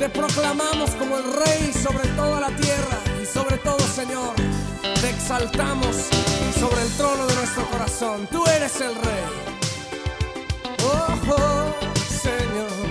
Te proclamamos como el Rey sobre toda la tierra y sobre todo, Señor. Te exaltamos sobre el trono de nuestro corazón. Tú eres el Rey. Oh, oh Señor.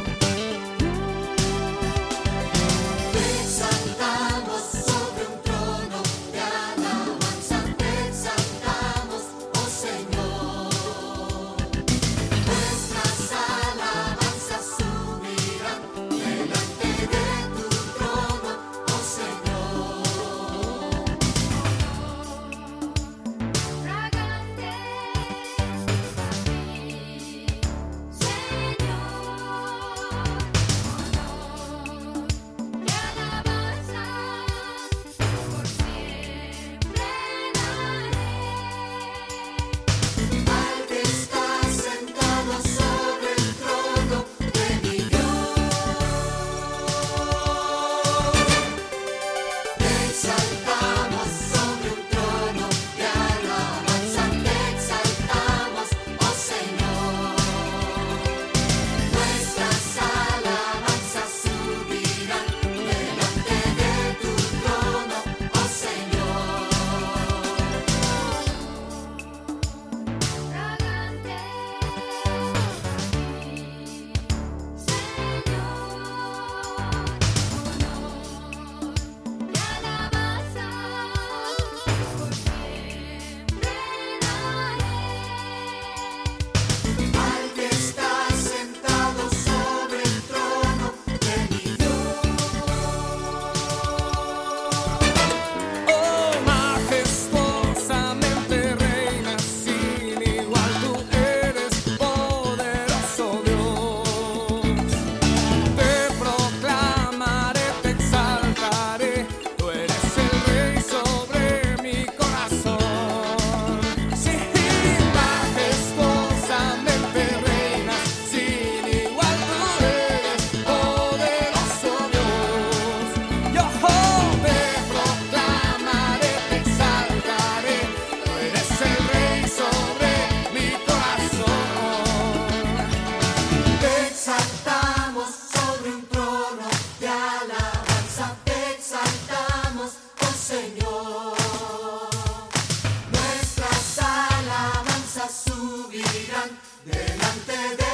subirán delante de